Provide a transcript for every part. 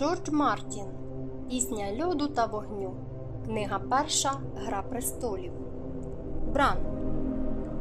Джордж Мартін Пісня льоду та вогню. Книга перша Гра престолів. Бран.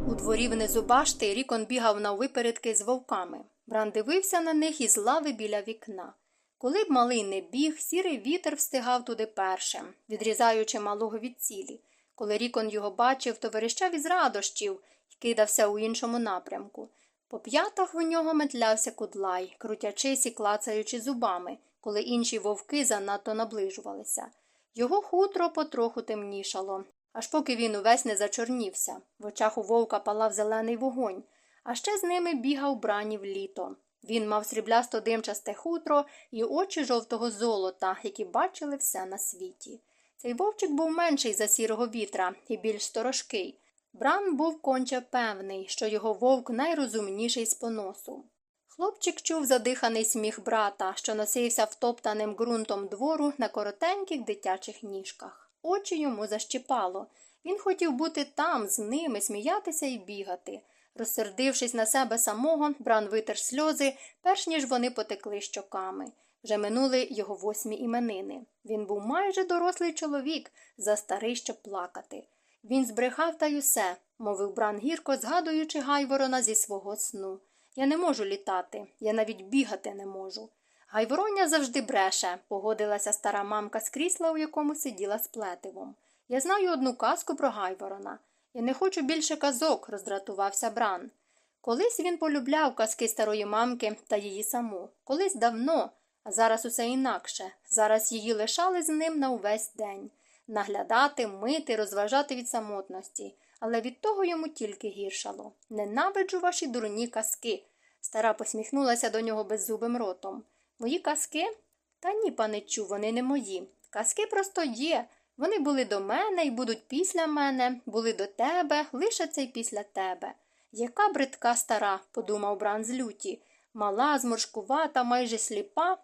У дворі внизу башти Рікон бігав на випередки з вовками. Бран дивився на них із лави біля вікна. Коли б малий не біг, сірий вітер встигав туди першим, відрізаючи малого від цілі. Коли Рікон його бачив, то верещав із радощів і кидався у іншому напрямку. По п'ятах у нього метлявся кудлай, крутячись і клацаючи зубами коли інші вовки занадто наближувалися. Його хутро потроху темнішало, аж поки він увесь не зачорнівся. В очах у вовка палав зелений вогонь, а ще з ними бігав бранів літо. Він мав сріблясто димчасте хутро і очі жовтого золота, які бачили все на світі. Цей вовчик був менший за сірого вітра і більш сторожкий. Бран був конче певний, що його вовк найрозумніший з поносу. Хлопчик чув задиханий сміх брата, що носився втоптаним ґрунтом двору на коротеньких дитячих ніжках. Очі йому защіпало. Він хотів бути там, з ними, сміятися і бігати. Розсердившись на себе самого, Бран витер сльози, перш ніж вони потекли щоками. Вже минули його восьмі іменини. Він був майже дорослий чоловік, застарий, щоб плакати. Він збрехав та й усе, мовив Бран гірко, згадуючи Гайворона зі свого сну. Я не можу літати, я навіть бігати не можу. Гайвороня завжди бреше, погодилася стара мамка з крісла, у якому сиділа з плетивом. Я знаю одну казку про Гайворона. Я не хочу більше казок, роздратувався Бран. Колись він полюбляв казки старої мамки та її саму. Колись давно, а зараз усе інакше. Зараз її лишали з ним на увесь день. Наглядати, мити, розважати від самотності але від того йому тільки гіршало. Ненавиджу ваші дурні казки. Стара посміхнулася до нього беззубим ротом. Мої казки? Та ні, паничу, вони не мої. Казки просто є. Вони були до мене і будуть після мене, були до тебе, лишаться й після тебе. Яка бридка стара, подумав Бран з люті, мала, зморшкувата, майже сліпа,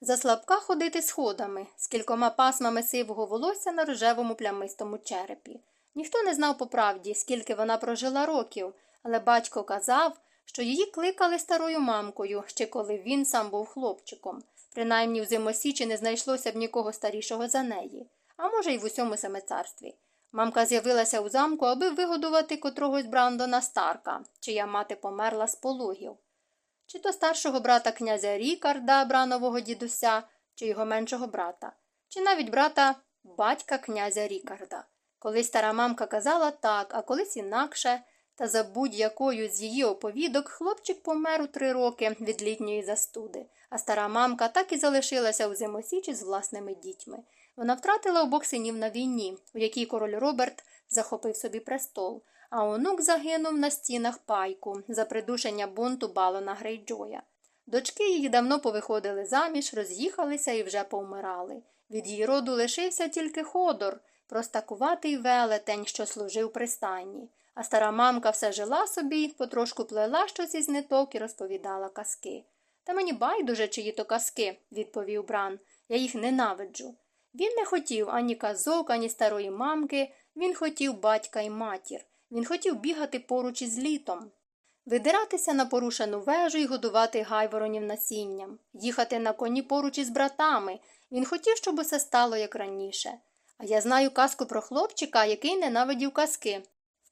заслабка ходити сходами, з кількома пасмами сивого волосся на рожевому плямистому черепі. Ніхто не знав по правді, скільки вона прожила років, але батько казав, що її кликали старою мамкою, ще коли він сам був хлопчиком. Принаймні в зимосічі не знайшлося б нікого старішого за неї, а може, й в усьому семицарстві. Мамка з'явилася у замку, аби вигодувати котрогось Брандона Старка, чия мати померла з пологів. Чи то старшого брата князя Рікарда, бранового дідуся, чи його меншого брата, чи навіть брата батька князя Рікарда. Колись стара мамка казала так, а колись інакше, та за будь-якою з її оповідок хлопчик помер у три роки від літньої застуди, а стара мамка так і залишилася у зимосічі з власними дітьми. Вона втратила обох синів на війні, у якій король Роберт захопив собі престол, а онук загинув на стінах пайку за придушення бунту балона Грейджоя. Дочки її давно повиходили заміж, роз'їхалися і вже повмирали. Від її роду лишився тільки ходор простакуватий велетень, що служив при стайні. А стара мамка все жила собі, потрошку плела щось із ниток і розповідала казки. Та мені байдуже, чиї то казки, відповів Бран. Я їх ненавиджу. Він не хотів ані казок, ані старої мамки, він хотів батька і матір. Він хотів бігати поруч із літом, видиратися на порушену вежу і годувати гайворонів насінням, їхати на коні поруч із братами. Він хотів, щоб усе стало як раніше. А я знаю казку про хлопчика, який ненавидів казки.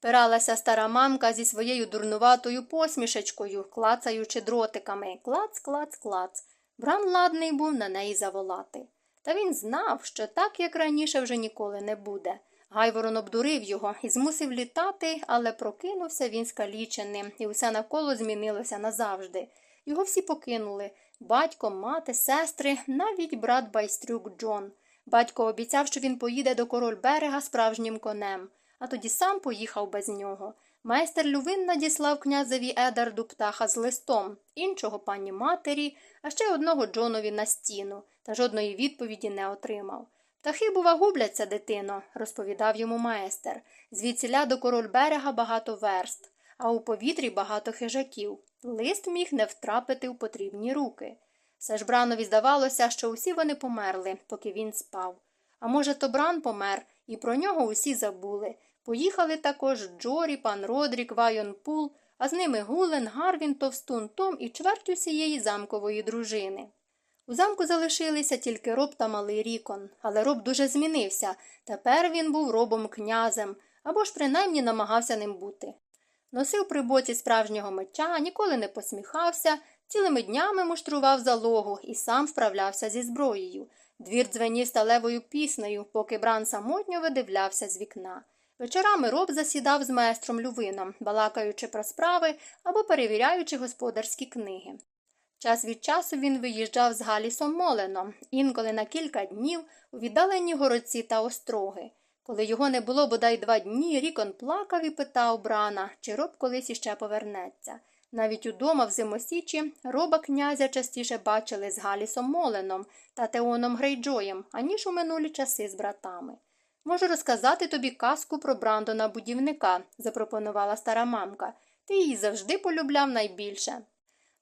Впиралася стара мамка зі своєю дурнуватою посмішечкою, клацаючи дротиками. Клац, клац, клац. Бран ладний був на неї заволати. Та він знав, що так, як раніше, вже ніколи не буде. Гайворон обдурив його і змусив літати, але прокинувся він скаліченим, і усе навколо змінилося назавжди. Його всі покинули батько, мати, сестри, навіть брат байстрюк Джон. Батько обіцяв, що він поїде до король берега справжнім конем, а тоді сам поїхав без нього. Майстер Лювин надіслав князеві Едарду птаха з листом, іншого пані матері, а ще одного Джонові на стіну, та жодної відповіді не отримав. Птахи, бува, губляться, дитино, розповідав йому майстер. Звідсіля до Король-Берега багато верст, а у повітрі багато хижаків. Лист міг не втрапити в потрібні руки. Все ж Бранові здавалося, що усі вони померли, поки він спав. А може, то Бран помер, і про нього усі забули. Поїхали також Джорі, пан Родрік, Вайон Пул, а з ними Гулен, Гарвін, Товстун Том і чверть усієї замкової дружини. У замку залишилися тільки роб та малий рікон, але роб дуже змінився. Тепер він був робом князем або ж принаймні намагався ним бути. Носив при боці справжнього меча, ніколи не посміхався, цілими днями муштрував залогу і сам вправлявся зі зброєю. Двір дзвенів сталевою піснею, поки бран самотньо видивлявся з вікна. Вечорами роб засідав з майстром Лювином, балакаючи про справи або перевіряючи господарські книги. Час від часу він виїжджав з Галісом Моленом, інколи на кілька днів у віддалені городці та остроги. Коли його не було бодай два дні, Рікон плакав і питав Брана, чи роб колись іще повернеться. Навіть удома в зимосічі роба князя частіше бачили з Галісом Моленом та Теоном Грейджоєм, аніж у минулі часи з братами. Можу розказати тобі казку про Брандона будівника, запропонувала стара мамка. Ти її завжди полюбляв найбільше.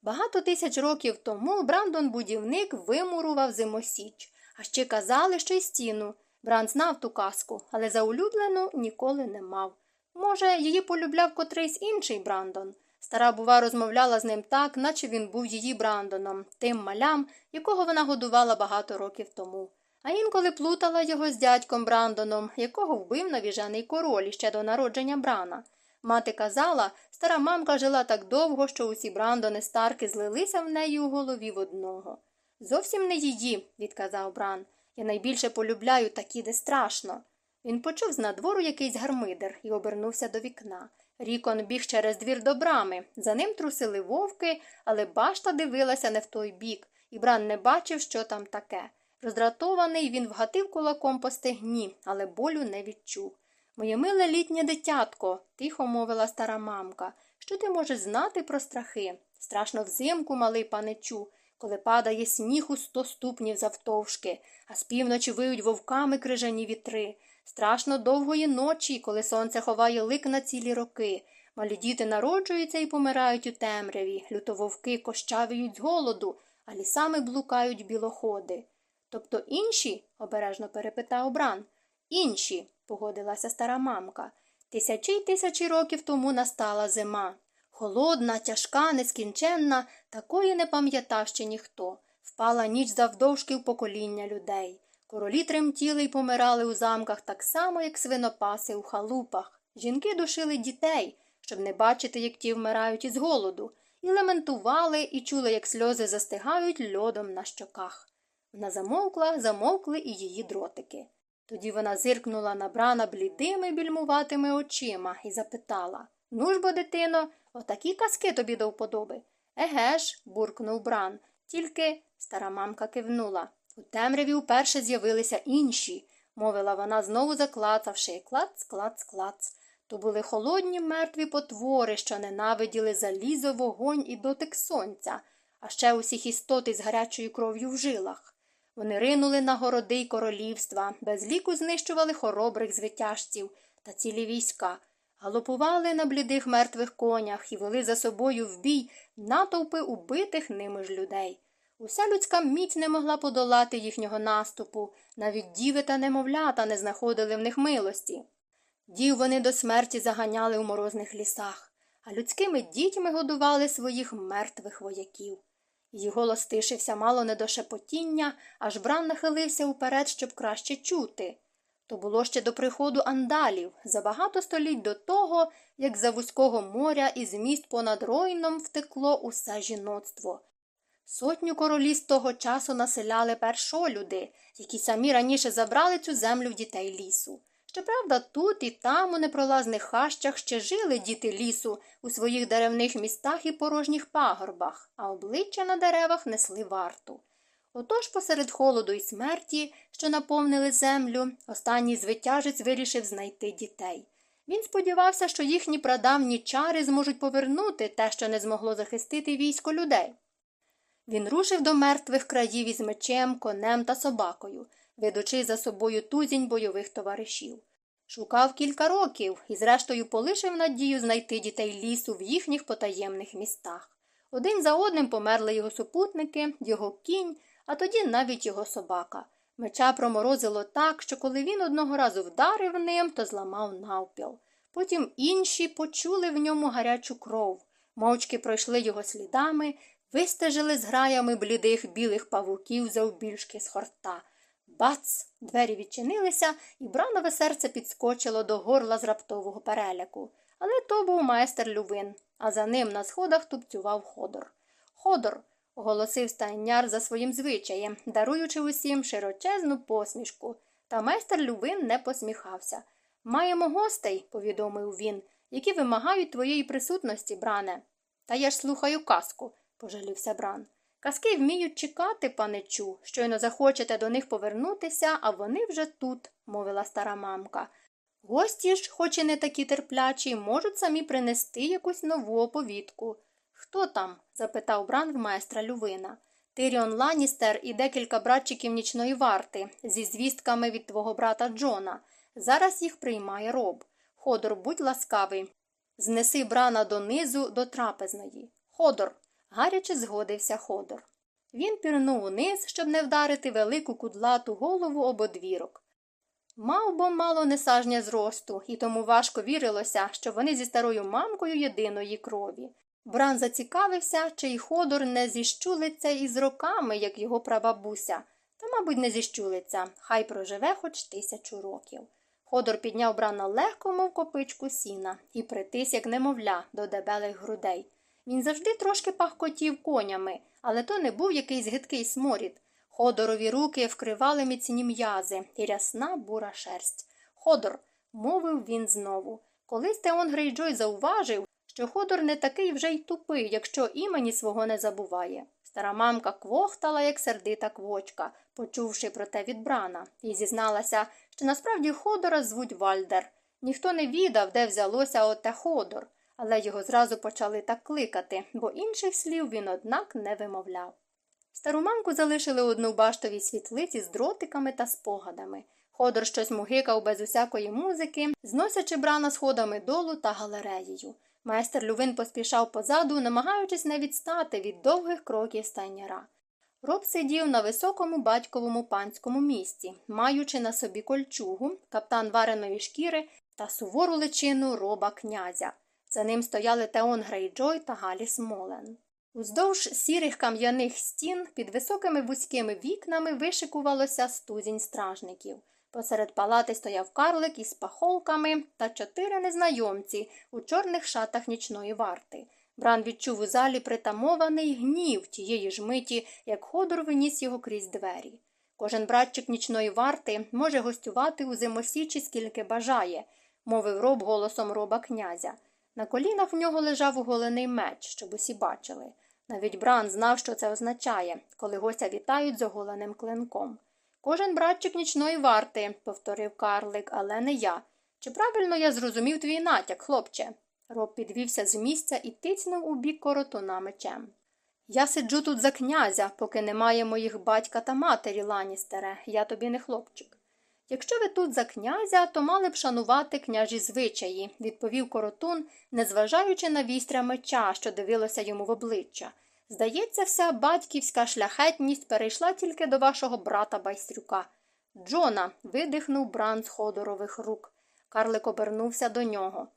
Багато тисяч років тому Брандон будівник вимурував зимосіч, а ще казали, що й стіну. Бранд знав ту казку, але за улюблену ніколи не мав. Може, її полюбляв котрийсь інший Брандон. Стара, бува, розмовляла з ним так, наче він був її Брандоном, тим малям, якого вона годувала багато років тому. А інколи плутала його з дядьком Брандоном, якого вбив навіжений король ще до народження Брана. Мати казала, стара мамка жила так довго, що усі Брандони старки злилися в неї у голові в одного. Зовсім не її, відказав Бран. Я найбільше полюбляю такі, де страшно. Він почув з надвору якийсь гармидер і обернувся до вікна. Рікон біг через двір до брами. За ним трусили вовки, але башта дивилася не в той бік, і Бран не бачив, що там таке. Роздратований, він вгатив кулаком по стегні, але болю не відчув. Моє миле літнє дитятко, тихо мовила стара мамка. Що ти можеш знати про страхи? Страшно взимку, малий паничу, коли падає сніг у сто ступнів завтовшки, а з півночі виють вовками крижані вітри. Страшно довгої ночі, коли сонце ховає лик на цілі роки. Малі діти народжуються і помирають у темряві, лютововки кощавіють з голоду, а лісами блукають білоходи. Тобто інші? обережно перепитав Бран. Інші, погодилася стара мамка. Тисячі й тисячі років тому настала зима. Холодна, тяжка, нескінченна, такої не пам'ятав ще ніхто. Впала ніч завдовжки в покоління людей. Королі тремтіли й помирали у замках так само, як свинопаси у халупах. Жінки душили дітей, щоб не бачити, як ті вмирають із голоду, і лементували, і чули, як сльози застигають льодом на щоках. Вона замовкла, замовкли і її дротики. Тоді вона зиркнула на брана блідими, більмуватими очима і запитала Ну ж бо, дитино, отакі казки тобі до вподоби. Еге ж, буркнув бран, тільки стара мамка кивнула. У темряві вперше з'явилися інші, мовила вона, знову заклацавши клац, клац, клац. То були холодні мертві потвори, що ненавиділи залізо, вогонь і дотик сонця, а ще усіх істот із гарячою кров'ю в жилах. Вони ринули на городи й королівства, без ліку знищували хоробрих звитяжців та цілі війська, галопували на блідих мертвих конях і вели за собою в бій натовпи убитих ними ж людей. Уся людська міць не могла подолати їхнього наступу, навіть діви та немовлята не знаходили в них милості. Дів вони до смерті заганяли у морозних лісах, а людськими дітьми годували своїх мертвих вояків. Її голос тишився мало не до шепотіння, аж бран нахилився уперед, щоб краще чути. То було ще до приходу андалів, за багато століть до того, як за вузького моря із міст понад ройном втекло усе жіноцтво. Сотню королі з того часу населяли першолюди, які самі раніше забрали цю землю дітей лісу. Щоправда, тут і там, у непролазних хащах, ще жили діти лісу у своїх деревних містах і порожніх пагорбах, а обличчя на деревах несли варту. Отож, посеред холоду і смерті, що наповнили землю, останній звитяжець вирішив знайти дітей. Він сподівався, що їхні прадавні чари зможуть повернути те, що не змогло захистити військо людей. Він рушив до мертвих країв із мечем, конем та собакою, ведучи за собою тузінь бойових товаришів. Шукав кілька років і, зрештою, полишив надію знайти дітей лісу в їхніх потаємних містах. Один за одним померли його супутники, його кінь, а тоді навіть його собака. Меча проморозило так, що коли він одного разу вдарив ним, то зламав навпіл. Потім інші почули в ньому гарячу кров, мовчки пройшли його слідами, вистежили з граями блідих білих павуків завбільшки з хорта. Бац! Двері відчинилися, і бранове серце підскочило до горла з раптового переляку. Але то був майстер Лювин, а за ним на сходах тупцював ходор. Ходор, оголосив стайняр за своїм звичаєм, даруючи усім широчезну посмішку. Та майстер Лювин не посміхався. Маємо гостей, повідомив він, які вимагають твоєї присутності, бране. Та я ж слухаю казку, пожалівся Бран. Казки вміють чекати, паничу. Щойно захочете до них повернутися, а вони вже тут, мовила стара мамка. Гості ж, хоч і не такі терплячі, можуть самі принести якусь нову оповідку. Хто там? запитав Бран в майстра Лювина. Тиріон Ланістер і декілька братчиків нічної варти зі звістками від твого брата Джона. Зараз їх приймає роб. Ходор, будь ласкавий. Знеси брана донизу до трапезної. Ходор. Гаряче згодився Ходор. Він пірнув униз, щоб не вдарити велику кудлату голову об одвірок. Мав бо мало несажня зросту, і тому важко вірилося, що вони зі старою мамкою єдиної крові. Бран зацікавився, чи й ходор не зіщулиться із роками, як його прабабуся, та, мабуть, не зіщулиться, хай проживе хоч тисячу років. Ходор підняв брана легко, мов копичку сіна, і притис, як немовля, до дебелих грудей. Він завжди трошки пахкотів конями, але то не був якийсь гидкий сморід. Ходорові руки вкривали міцні м'язи і рясна бура шерсть. Ходор, мовив він знову. Колись Теон Грейджой зауважив, що Ходор не такий вже й тупий, якщо імені свого не забуває. Стара мамка квохтала, як сердита квочка, почувши про те від брана, і зізналася, що насправді Ходора звуть Вальдер. Ніхто не відав, де взялося оте Ходор, але його зразу почали так кликати, бо інших слів він, однак, не вимовляв. Стару мамку залишили одну баштовій світлиці з дротиками та спогадами. Ходор щось мугикав без усякої музики, зносячи брана сходами долу та галереєю. Майстер Лювин поспішав позаду, намагаючись не відстати від довгих кроків стайняра. Роб сидів на високому батьковому панському місці, маючи на собі кольчугу, каптан вареної шкіри та сувору личину роба князя. За ним стояли Теон Грейджой та Галіс Молен. Уздовж сірих кам'яних стін під високими вузькими вікнами вишикувалося стузінь стражників. Посеред палати стояв карлик із пахолками та чотири незнайомці у чорних шатах нічної варти. Бран відчув у залі притамований гнів тієї ж миті, як ходор виніс його крізь двері. Кожен братчик нічної варти може гостювати у зимосічі, скільки бажає, мовив роб голосом роба князя. На колінах в нього лежав уголений меч, щоб усі бачили. Навіть Бран знав, що це означає, коли гостя вітають з оголеним клинком. Кожен братчик нічної варти, повторив карлик, але не я. Чи правильно я зрозумів твій натяк, хлопче? Роб підвівся з місця і тицнув у бік коротуна мечем. Я сиджу тут за князя, поки немає моїх батька та матері, Ланістере, я тобі не хлопчик. Якщо ви тут за князя, то мали б шанувати княжі звичаї, відповів коротун, незважаючи на вістря меча, що дивилося йому в обличчя. Здається, вся батьківська шляхетність перейшла тільки до вашого брата байстрюка. Джона. видихнув бран з ходорових рук. Карлик обернувся до нього.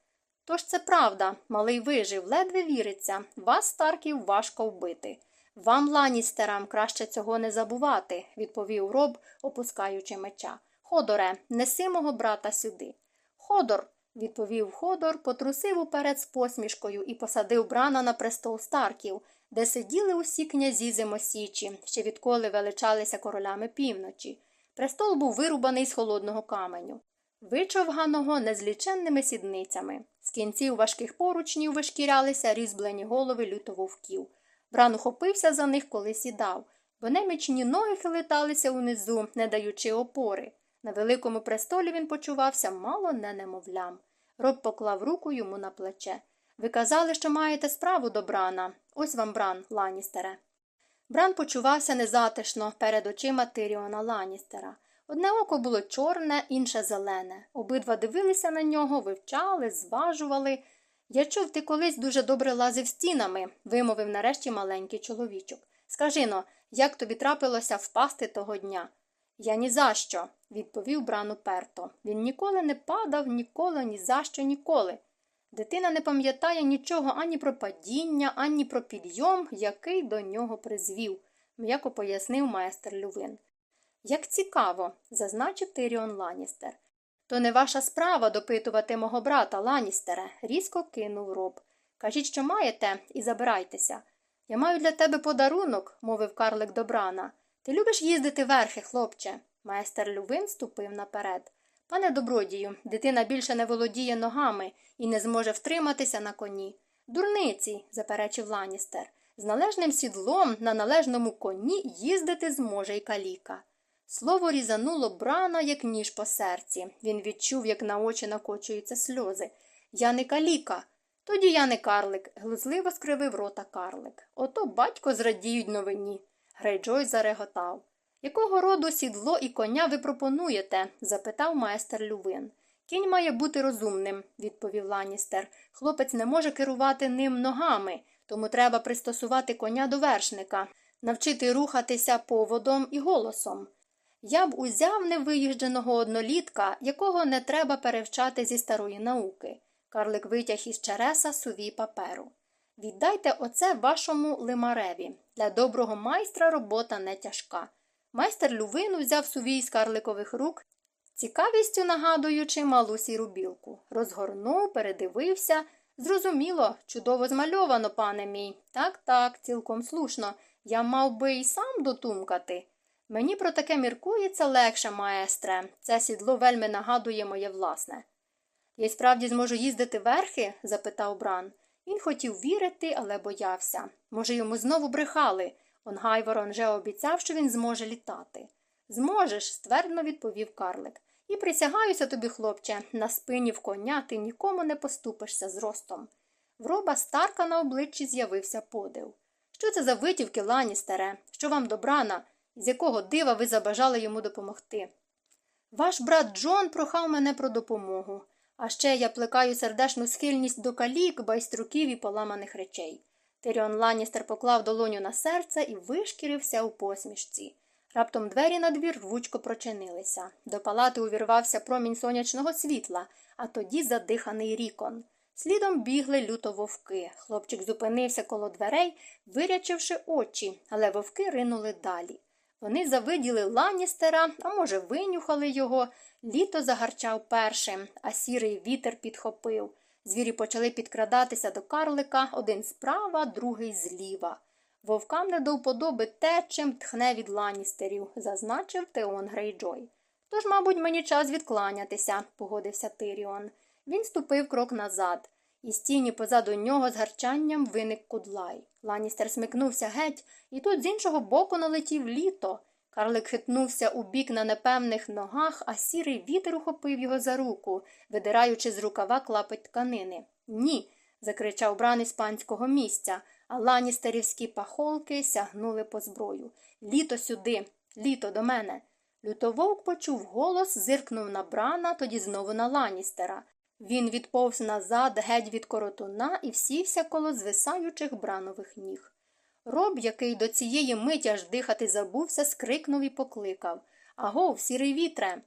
Тож це правда, малий вижив, ледве віриться, вас, Старків, важко вбити. Вам, ланістерам, краще цього не забувати, відповів роб, опускаючи меча. Ходоре, неси мого брата сюди. Ходор, відповів Ходор, потрусив уперед з посмішкою і посадив брана на престол Старків, де сиділи усі князі зимосічі, ще відколи величалися королями півночі. Престол був вирубаний з холодного каменю, вичовганого незліченними сідницями. З кінців важких поручнів вишкірялися різьблені голови лютововків. Бран ухопився за них, коли сідав, бо немічні ноги хилиталися унизу, не даючи опори. На великому престолі він почувався мало не немовлям. Роб поклав руку йому на плече. Ви казали, що маєте справу до Брана. Ось вам Бран, Ланістере. Бран почувався незатишно перед очима Тиріона Ланістера. Одне око було чорне, інше зелене. Обидва дивилися на нього, вивчали, зважували. Я чув, ти колись дуже добре лазив стінами, вимовив нарешті маленький чоловічок. Скажи но, як тобі трапилося впасти того дня? Я ні за що, відповів Бран уперто. Він ніколи не падав, ніколи, ні за що, ніколи. Дитина не пам'ятає нічого ані про падіння, ані про підйом, який до нього призвів, м'яко пояснив майстер Лювин. Як цікаво, зазначив Тиріон Ланістер. То не ваша справа допитувати мого брата Ланістере, різко кинув роб. Кажіть, що маєте, і забирайтеся. Я маю для тебе подарунок, мовив карлик до Брана. Ти любиш їздити верхи, хлопче. Майстер Лювин ступив наперед. Пане добродію, дитина більше не володіє ногами і не зможе втриматися на коні. Дурниці, заперечив Ланістер. З належним сідлом на належному коні їздити зможе й каліка. Слово різануло брана, як ніж по серці. Він відчув, як на очі накочуються сльози. Я не каліка. Тоді я не карлик, глузливо скривив рота карлик. Ото батько зрадіють новині. Грейджой зареготав. Якого роду сідло і коня ви пропонуєте? запитав майстер Лювин. Кінь має бути розумним, відповів Ланістер. Хлопець не може керувати ним ногами, тому треба пристосувати коня до вершника, навчити рухатися поводом і голосом. Я б узяв невиїждженого однолітка, якого не треба перевчати зі старої науки. Карлик витяг із череса сувій паперу. Віддайте оце вашому лимареві. Для доброго майстра робота не тяжка. Майстер Лювин взяв сувій з карликових рук, цікавістю нагадуючи малу сіру білку. Розгорнув, передивився. Зрозуміло, чудово змальовано, пане мій. Так, так, цілком слушно. Я мав би й сам дотумкати. Мені про таке міркується легше, маестре. Це сідло вельми нагадує моє власне. Я й справді зможу їздити верхи? запитав Бран. Він хотів вірити, але боявся. Може, йому знову брехали. Он Гайворон вже обіцяв, що він зможе літати. Зможеш, ствердно відповів карлик. І присягаюся тобі, хлопче, на спині в коня ти нікому не поступишся з ростом. В роба Старка на обличчі з'явився подив. Що це за витівки, Ланістере? Що вам добрана? З якого дива ви забажали йому допомогти? Ваш брат Джон прохав мене про допомогу, а ще я плекаю сердешну схильність до калік, байструків і поламаних речей. Тиріон Ланістер поклав долоню на серце і вишкірився у посмішці. Раптом двері на двір рвучко прочинилися. До палати увірвався промінь сонячного світла, а тоді задиханий рікон. Слідом бігли люто вовки. Хлопчик зупинився коло дверей, вирячивши очі, але вовки ринули далі. Вони завиділи ланістера, а може, винюхали його. Літо загарчав першим, а сірий вітер підхопив. Звірі почали підкрадатися до карлика один справа, другий зліва. Вовкам не до вподоби те, чим тхне від ланістерів, зазначив Теон Грейджой. Тож, мабуть, мені час відкланятися, погодився Тиріон. Він ступив крок назад. Із тіні позаду нього з гарчанням виник кудлай. Ланістер смикнувся геть, і тут з іншого боку налетів літо. Карлик хитнувся у бік на непевних ногах, а сірий вітер ухопив його за руку, видираючи з рукава клапоть тканини. Ні. закричав бран іспанського місця, а ланістерівські пахолки сягнули по зброю. Літо сюди, літо до мене. Лютововк почув голос, зиркнув на брана, тоді знову на ланістера. Він відповз назад, геть від коротуна і всівся коло звисаючих бранових ніг. Роб, який до цієї миті аж дихати забувся, скрикнув і покликав Агов, сірий вітре.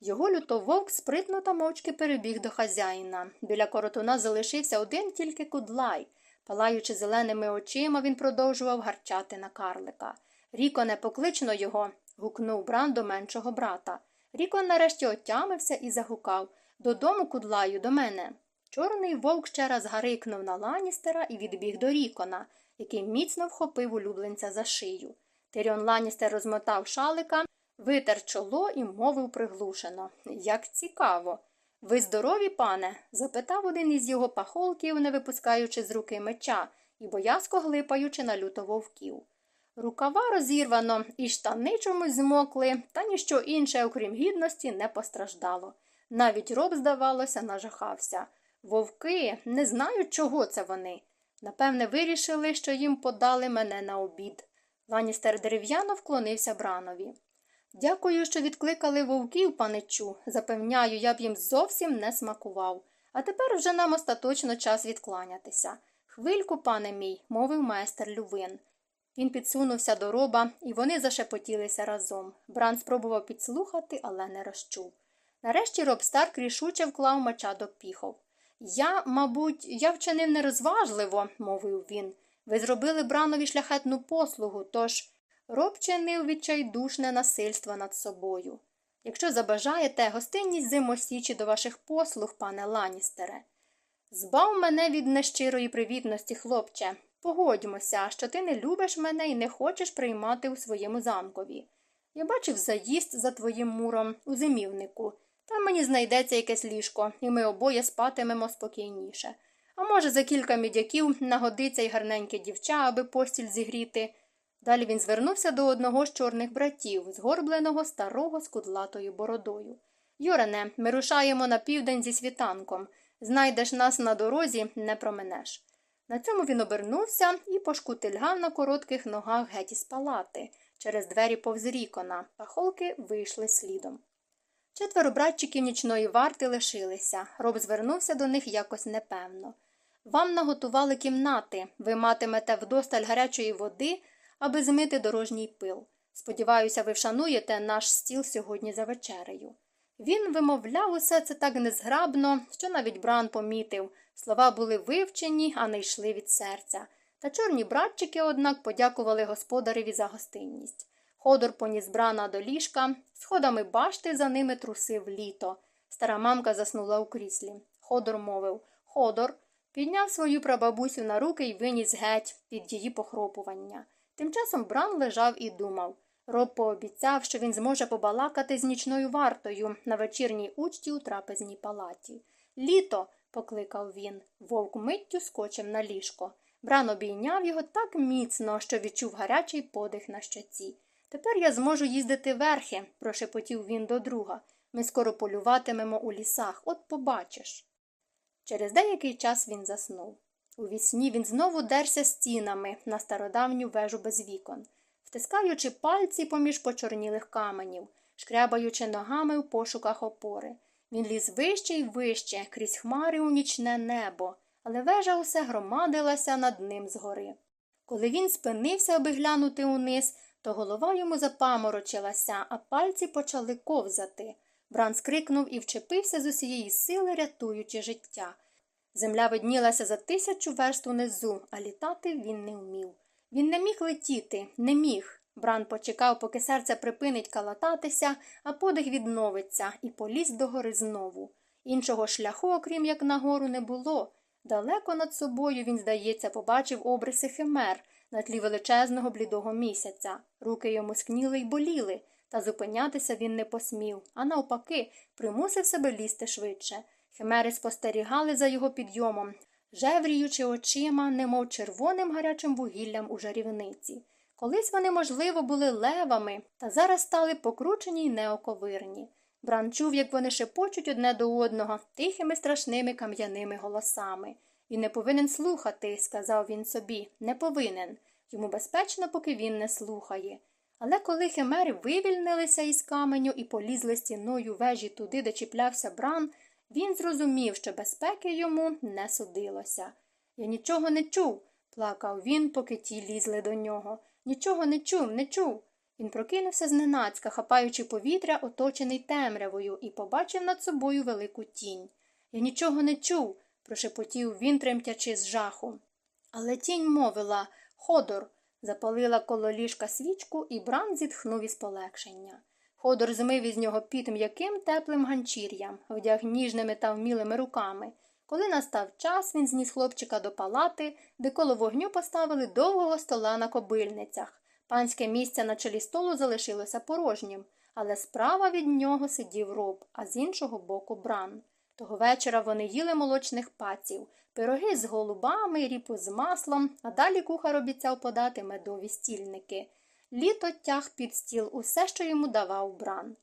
Його лютововк спритно та мовчки перебіг до хазяїна. Біля коротуна залишився один тільки кудлай. Палаючи зеленими очима, він продовжував гарчати на карлика. Ріко, не поклично його. гукнув Бран до меншого брата. Рікон нарешті отямився і загукав Додому, кудлаю, до мене. Чорний вовк ще раз гарикнув на ланістера і відбіг до Рікона, який міцно вхопив улюбленця за шию. Тиріон Ланістер розмотав шалика, витер чоло і мовив приглушено. Як цікаво. Ви здорові, пане? запитав один із його пахолків, не випускаючи з руки меча і боязко глипаючи на люто вовків. Рукава розірвано, і штани чомусь змокли, та ніщо інше, окрім гідності, не постраждало. Навіть роб, здавалося, нажахався. Вовки не знають, чого це вони. Напевне, вирішили, що їм подали мене на обід. Ланістер дерев'яно вклонився бранові. Дякую, що відкликали вовків, паничу. Запевняю, я б їм зовсім не смакував. А тепер вже нам остаточно час відкланятися. Хвильку, пане мій, мовив майстер Лювин. Він підсунувся до роба, і вони зашепотілися разом. Бран спробував підслухати, але не розчув. Нарешті роб Старк рішуче вклав меча до піхов. Я, мабуть, я вчинив нерозважливо, мовив він. Ви зробили бранові шляхетну послугу, тож роб чинив відчайдушне насильство над собою. Якщо забажаєте, гостинність зимосічі до ваших послуг, пане Ланістере. Збав мене від нещирої привітності, хлопче. Погодьмося, що ти не любиш мене і не хочеш приймати у своєму замкові. Я бачив заїзд за твоїм муром у зимівнику. Там мені знайдеться якесь ліжко, і ми обоє спатимемо спокійніше. А може, за кілька мідяків нагодиться й гарненьке дівча, аби постіль зігріти. Далі він звернувся до одного з чорних братів, згорбленого старого з кудлатою бородою. Юрене, ми рушаємо на південь зі світанком. Знайдеш нас на дорозі, не променеш. На цьому він обернувся і пошкутильгав на коротких ногах геть із палати. Через двері повз рікона, холки вийшли слідом. Четверо братчиків нічної варти лишилися. Роб звернувся до них якось непевно. Вам наготували кімнати, ви матимете вдосталь гарячої води, аби змити дорожній пил. Сподіваюся, ви вшануєте наш стіл сьогодні за вечерею. Він вимовляв усе це так незграбно, що навіть Бран помітив. Слова були вивчені, а не йшли від серця. Та чорні братчики, однак, подякували господареві за гостинність. Ходор поніс брана до ліжка, сходами башти за ними трусив літо. Стара мамка заснула у кріслі. Ходор мовив Ходор, підняв свою прабабусю на руки і виніс геть під її похропування. Тим часом Бран лежав і думав. Роб пообіцяв, що він зможе побалакати з нічною вартою на вечірній учті у трапезній палаті. Літо, покликав він, вовк миттю скочив на ліжко. Бран обійняв його так міцно, що відчув гарячий подих на щоці. Тепер я зможу їздити верхи, прошепотів він до друга. Ми скоро полюватимемо у лісах, от побачиш. Через деякий час він заснув. У вісні він знову дерся стінами на стародавню вежу без вікон, втискаючи пальці поміж почорнілих каменів, шкрябаючи ногами в пошуках опори. Він ліз вище й вище, крізь хмари у нічне небо, але вежа усе громадилася над ним згори. Коли він спинився, аби глянути униз, то голова йому запаморочилася, а пальці почали ковзати. Бран скрикнув і вчепився з усієї сили, рятуючи життя. Земля виднілася за тисячу верст унизу, а літати він не вмів. Він не міг летіти, не міг. Бран почекав, поки серце припинить калататися, а подих відновиться, і поліз догори знову. Іншого шляху, окрім як нагору, не було. Далеко над собою він, здається, побачив обриси химер на тлі величезного блідого місяця. Руки йому скніли й боліли, та зупинятися він не посмів, а навпаки, примусив себе лізти швидше. Химери спостерігали за його підйомом, жевріючи очима, немов червоним гарячим вугіллям у жарівниці. Колись вони, можливо, були левами, та зараз стали покручені й неоковирні. Бран чув, як вони шепочуть одне до одного тихими страшними кам'яними голосами. Він не повинен слухати, сказав він собі, не повинен. Йому безпечно, поки він не слухає. Але коли химери вивільнилися із каменю і полізли стіною вежі туди, де чіплявся бран, він зрозумів, що безпеки йому не судилося. Я нічого не чув, плакав він, поки ті лізли до нього. Нічого не чув, не чув. Він прокинувся зненацька, хапаючи повітря, оточений темрявою, і побачив над собою велику тінь. Я нічого не чув, прошепотів він, тремтячи з жаху. Але тінь мовила Ходор, запалила коло ліжка свічку, і Бран зітхнув із полегшення. Ходор змив із нього під м'яким теплим ганчір'ям, вдяг ніжними та вмілими руками. Коли настав час, він зніс хлопчика до палати, де коло вогню поставили довгого стола на кобильницях. Панське місце на чолі столу залишилося порожнім, але справа від нього сидів роб, а з іншого боку бран. Того вечора вони їли молочних паців, пироги з голубами, ріпу з маслом, а далі кухар обіцяв подати медові стільники. Літо тяг під стіл усе, що йому давав бран.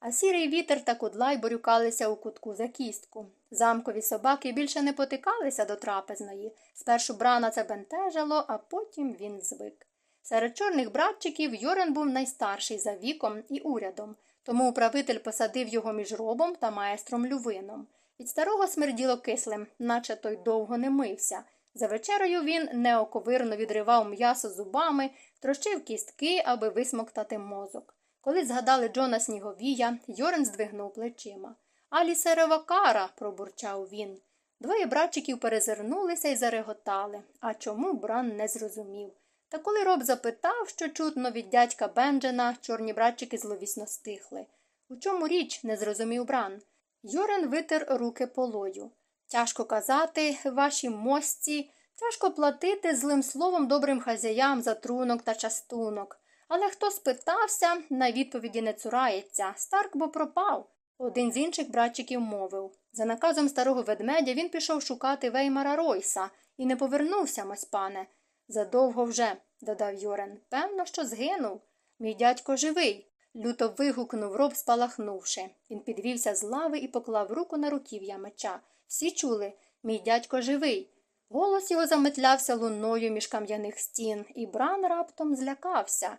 А сірий вітер та кудлай борюкалися у кутку за кістку. Замкові собаки більше не потикалися до трапезної. Спершу брана це бентежило, а потім він звик. Серед чорних братчиків Йорен був найстарший за віком і урядом, тому управитель посадив його між робом та маестром Лювином. Від старого смерділо кислим, наче той довго не мився. За вечерою він неоковирно відривав м'ясо зубами, трощив кістки, аби висмоктати мозок. Коли згадали Джона Сніговія, Йорен здвигнув плечима. Алісерова кара, пробурчав він. Двоє братчиків перезирнулися і зареготали, а чому Бран не зрозумів. Та коли роб запитав, що чутно від дядька Бенджена, чорні братчики зловісно стихли. У чому річ? не зрозумів Бран. Йорен витер руки полою. Тяжко казати, ваші мості, тяжко платити злим словом добрим хазяям за трунок та частунок. Але хто спитався, на відповіді не цурається. Старк бо пропав. Один з інших братчиків мовив. За наказом старого ведмедя він пішов шукати Веймара Ройса і не повернувся, мось пане. Задовго вже, додав Йорен. Певно, що згинув. Мій дядько живий. Люто вигукнув роб, спалахнувши. Він підвівся з лави і поклав руку на руків'я меча. Всі чули мій дядько живий. Голос його заметлявся луною між кам'яних стін, і Бран раптом злякався.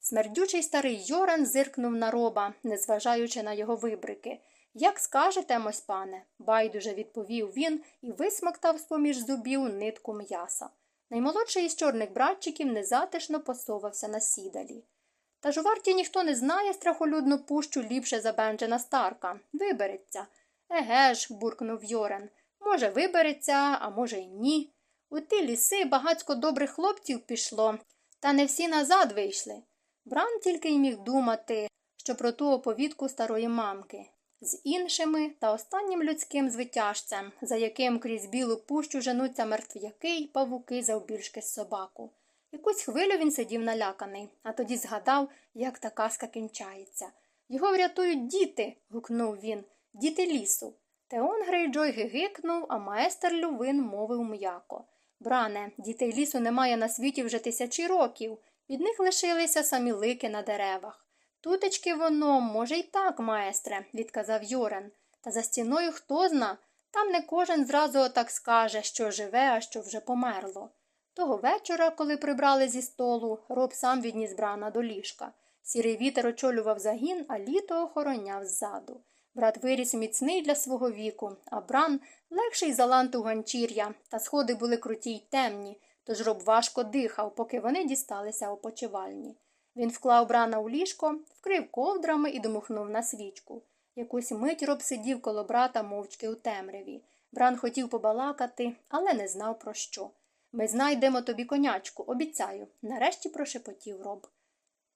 Смердючий старий Йоран зиркнув на роба, незважаючи на його вибрики. Як скажете, мось пане, байдуже відповів він і висмоктав з поміж зубів нитку м'яса. Наймолодший із чорних братчиків незатишно посовався на сідалі. Та ж у варті ніхто не знає страхолюдну пущу ліпше за Бенджена Старка. Вибереться. Еге ж, буркнув Йорен. Може, вибереться, а може, й ні. У ті ліси багацько добрих хлопців пішло, та не всі назад вийшли. Бран тільки й міг думати, що про ту оповідку старої мамки. З іншими та останнім людським звитяжцем, за яким крізь білу пущу женуться мертвяки й павуки завбільшки собаку. Якусь хвилю він сидів наляканий, а тоді згадав, як та казка кінчається. Його врятують діти. гукнув він, діти лісу. Теон Грейджой гигикнув, а майстер Лювин мовив м'яко. Бране, дітей лісу немає на світі вже тисячі років. Від них лишилися самі лики на деревах. Тутечки воно, може, й так, майстре, відказав Йорен. Та за стіною хто зна, там не кожен зразу отак скаже, що живе, а що вже померло. Того вечора, коли прибрали зі столу, роб сам відніс брана до ліжка. Сірий вітер очолював загін, а літо охороняв ззаду. Брат виріс міцний для свого віку, а бран легший за ланту ганчір'я, та сходи були круті й темні, тож роб важко дихав, поки вони дісталися опочивальні. Він вклав брана у ліжко, вкрив ковдрами і домухнув на свічку. Якусь мить роб сидів коло брата мовчки у темряві. Бран хотів побалакати, але не знав про що. Ми знайдемо тобі конячку, обіцяю, нарешті прошепотів роб.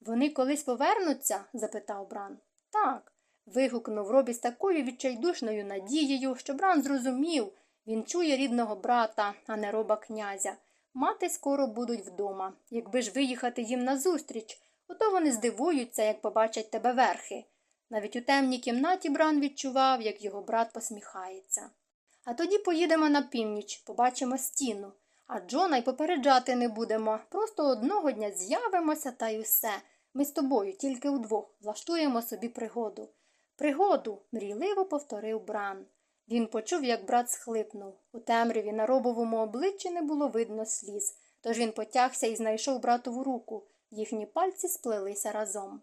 Вони колись повернуться? запитав Бран. Так. вигукнув Робі з такою відчайдушною надією, що Бран зрозумів він чує рідного брата, а не роба князя. Мати скоро будуть вдома. Якби ж виїхати їм назустріч, ото вони здивуються, як побачать тебе верхи. Навіть у темній кімнаті Бран відчував, як його брат посміхається. А тоді поїдемо на північ, побачимо стіну. А Джона й попереджати не будемо. Просто одного дня з'явимося та й усе. Ми з тобою тільки удвох влаштуємо собі пригоду. Пригоду, мрійливо повторив Бран. Він почув, як брат схлипнув. У темряві на робовому обличчі не було видно сліз, тож він потягся і знайшов братову руку. Їхні пальці сплелися разом.